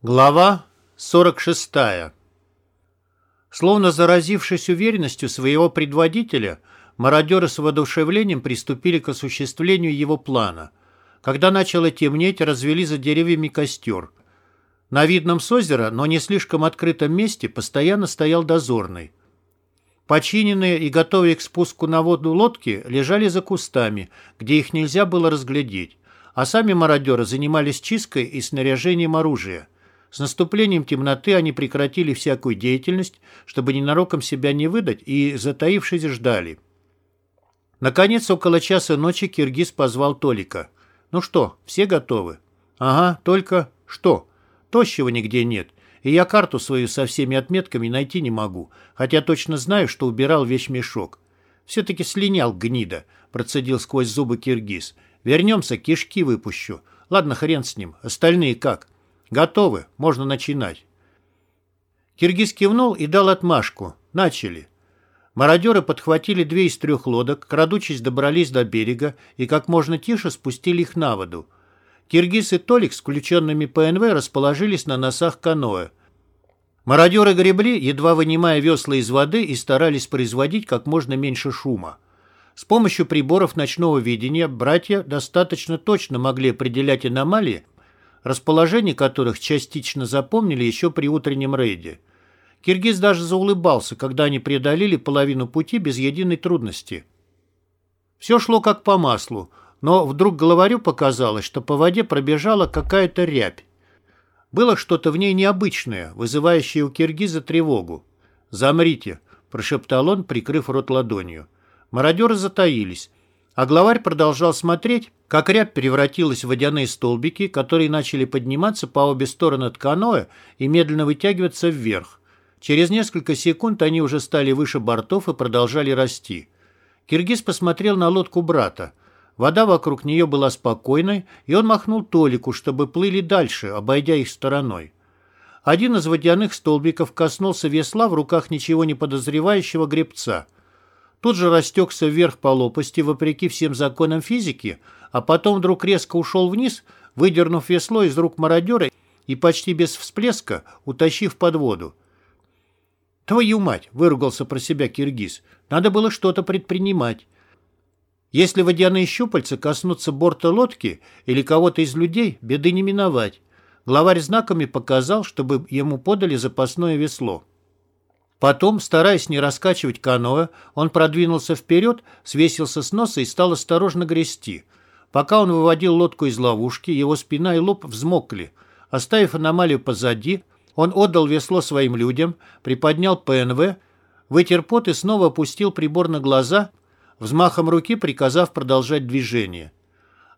Глава 46. Словно заразившись уверенностью своего предводителя, мародеры с воодушевлением приступили к осуществлению его плана. Когда начало темнеть, развели за деревьями костер. На видном с озера, но не слишком открытом месте, постоянно стоял дозорный. Починенные и готовые к спуску на воду лодки лежали за кустами, где их нельзя было разглядеть, а сами мародеры занимались чисткой и снаряжением оружия – с наступлением темноты они прекратили всякую деятельность, чтобы ненароком себя не выдать, и, затаившись, ждали. Наконец, около часа ночи Киргиз позвал Толика. «Ну что, все готовы?» «Ага, только что? Тощего нигде нет, и я карту свою со всеми отметками найти не могу, хотя точно знаю, что убирал весь мешок. Все-таки слинял гнида», — процедил сквозь зубы Киргиз. «Вернемся, кишки выпущу. Ладно, хрен с ним. Остальные как?» «Готовы, можно начинать». Киргиз кивнул и дал отмашку. Начали. Мародеры подхватили две из трех лодок, крадучись добрались до берега и как можно тише спустили их на воду. Киргиз и Толик с включенными ПНВ расположились на носах каноэ. Мародеры гребли, едва вынимая весла из воды и старались производить как можно меньше шума. С помощью приборов ночного видения братья достаточно точно могли определять аномалии, расположение которых частично запомнили еще при утреннем рейде. Киргиз даже заулыбался, когда они преодолели половину пути без единой трудности. Все шло как по маслу, но вдруг головарю показалось, что по воде пробежала какая-то рябь. Было что-то в ней необычное, вызывающее у Киргиза тревогу. «Замрите», – прошептал он, прикрыв рот ладонью. Мародеры затаились, а главарь продолжал смотреть, как рябь превратилась в водяные столбики, которые начали подниматься по обе стороны от каноэ и медленно вытягиваться вверх. Через несколько секунд они уже стали выше бортов и продолжали расти. Киргиз посмотрел на лодку брата. Вода вокруг нее была спокойной, и он махнул Толику, чтобы плыли дальше, обойдя их стороной. Один из водяных столбиков коснулся весла в руках ничего не подозревающего гребца – Тут же растекся вверх по лопасти, вопреки всем законам физики, а потом вдруг резко ушел вниз, выдернув весло из рук мародера и почти без всплеска утащив под воду. «Твою мать!» — выругался про себя Киргиз. «Надо было что-то предпринимать. Если водяные щупальца коснутся борта лодки или кого-то из людей, беды не миновать». Главарь знаками показал, чтобы ему подали запасное весло. Потом, стараясь не раскачивать каноэ, он продвинулся вперед, свесился с носа и стал осторожно грести. Пока он выводил лодку из ловушки, его спина и лоб взмокли. Оставив аномалию позади, он отдал весло своим людям, приподнял ПНВ, вытер пот и снова опустил прибор на глаза, взмахом руки приказав продолжать движение.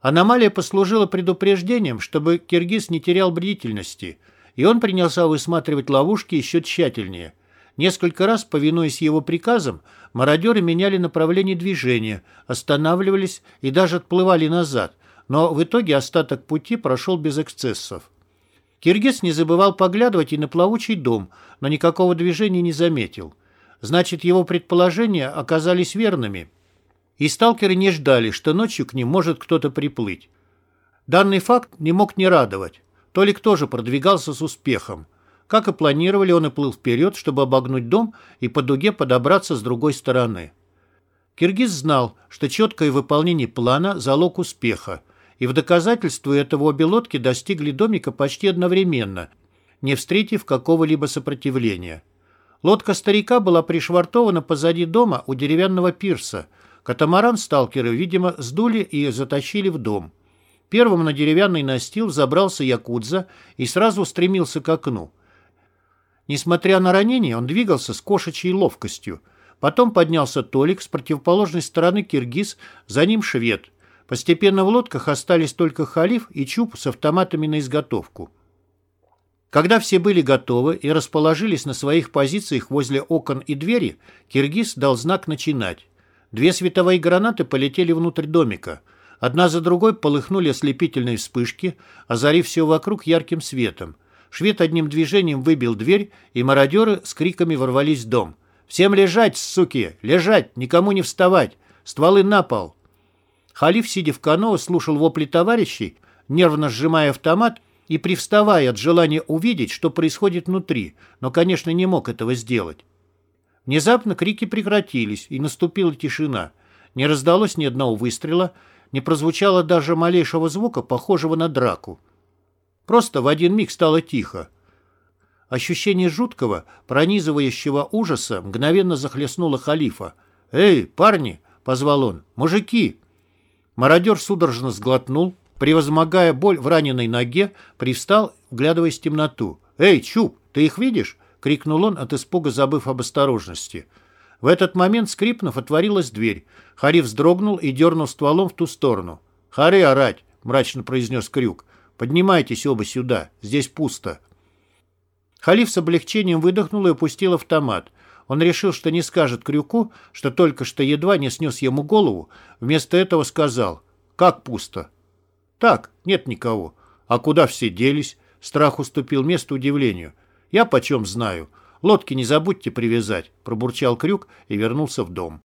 Аномалия послужила предупреждением, чтобы киргиз не терял бдительности, и он принялся высматривать ловушки еще тщательнее – Несколько раз, повинуясь его приказам, мародеры меняли направление движения, останавливались и даже отплывали назад, но в итоге остаток пути прошел без эксцессов. Киргиз не забывал поглядывать и на плавучий дом, но никакого движения не заметил. Значит, его предположения оказались верными. И сталкеры не ждали, что ночью к ним может кто-то приплыть. Данный факт не мог не радовать. Толик тоже продвигался с успехом. Как и планировали, он и плыл вперед, чтобы обогнуть дом и по дуге подобраться с другой стороны. Киргиз знал, что четкое выполнение плана – залог успеха, и в доказательство этого обе лодки достигли домика почти одновременно, не встретив какого-либо сопротивления. Лодка старика была пришвартована позади дома у деревянного пирса. Катамаран сталкеры, видимо, сдули и затащили в дом. Первым на деревянный настил забрался Якудза и сразу устремился к окну – Несмотря на ранение, он двигался с кошачьей ловкостью. Потом поднялся Толик, с противоположной стороны киргиз, за ним швед. Постепенно в лодках остались только халиф и чуб с автоматами на изготовку. Когда все были готовы и расположились на своих позициях возле окон и двери, киргиз дал знак начинать. Две световые гранаты полетели внутрь домика. Одна за другой полыхнули ослепительные вспышки, озарив все вокруг ярким светом. Швед одним движением выбил дверь, и мародеры с криками ворвались в дом. «Всем лежать, суки! Лежать! Никому не вставать! Стволы на пол!» Халиф, сидя в каноэ, слушал вопли товарищей, нервно сжимая автомат и привставая от желания увидеть, что происходит внутри, но, конечно, не мог этого сделать. Внезапно крики прекратились, и наступила тишина. Не раздалось ни одного выстрела, не прозвучало даже малейшего звука, похожего на драку. Просто в один миг стало тихо. Ощущение жуткого, пронизывающего ужаса мгновенно захлестнуло халифа. «Эй, парни!» — позвал он. «Мужики!» Мародер судорожно сглотнул, превозмогая боль в раненой ноге, привстал, вглядываясь в темноту. «Эй, Чуб, ты их видишь?» — крикнул он, от испуга забыв об осторожности. В этот момент, скрипнув, отворилась дверь. Хари вздрогнул и дернул стволом в ту сторону. «Хари орать!» — мрачно произнес Крюк. «Поднимайтесь оба сюда. Здесь пусто». Халиф с облегчением выдохнул и опустил автомат. Он решил, что не скажет Крюку, что только что едва не снес ему голову. Вместо этого сказал «Как пусто?» «Так, нет никого». «А куда все делись?» Страх уступил место удивлению. «Я почем знаю. Лодки не забудьте привязать», — пробурчал Крюк и вернулся в дом.